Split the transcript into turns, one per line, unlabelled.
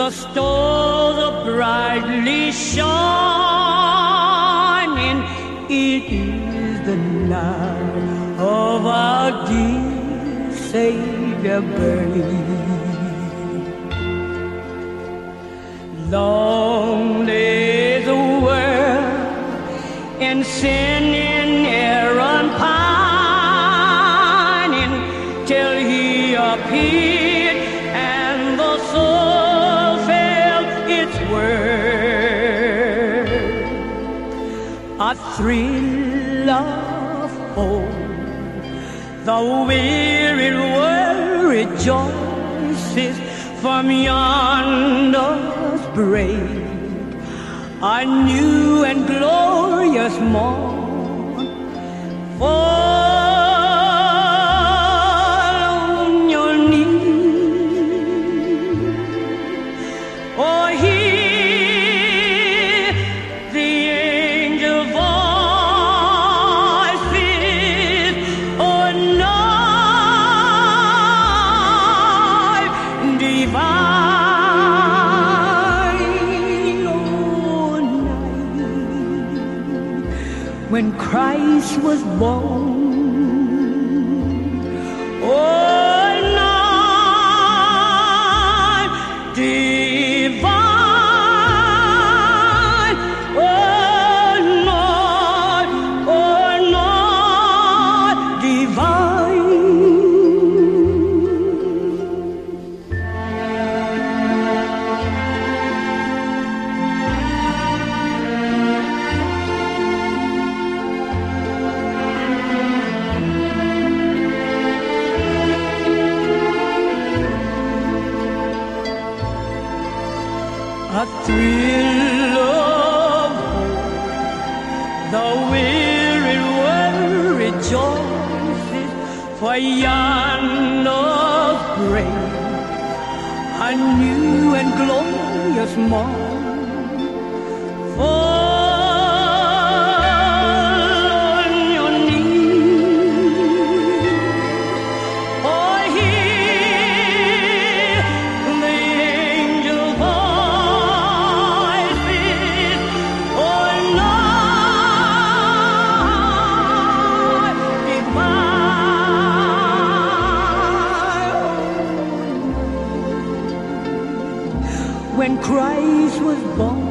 the stars brightly shining. It is the night of our dear Savior birth. Long lay the world in sin in error pining till he appeared A thrill of hope, the weary world rejoices from yonder's break. A new and glorious morn. Fall when Christ was born. A of hope. The weary for break, a new and glorious morn. When Christ was born.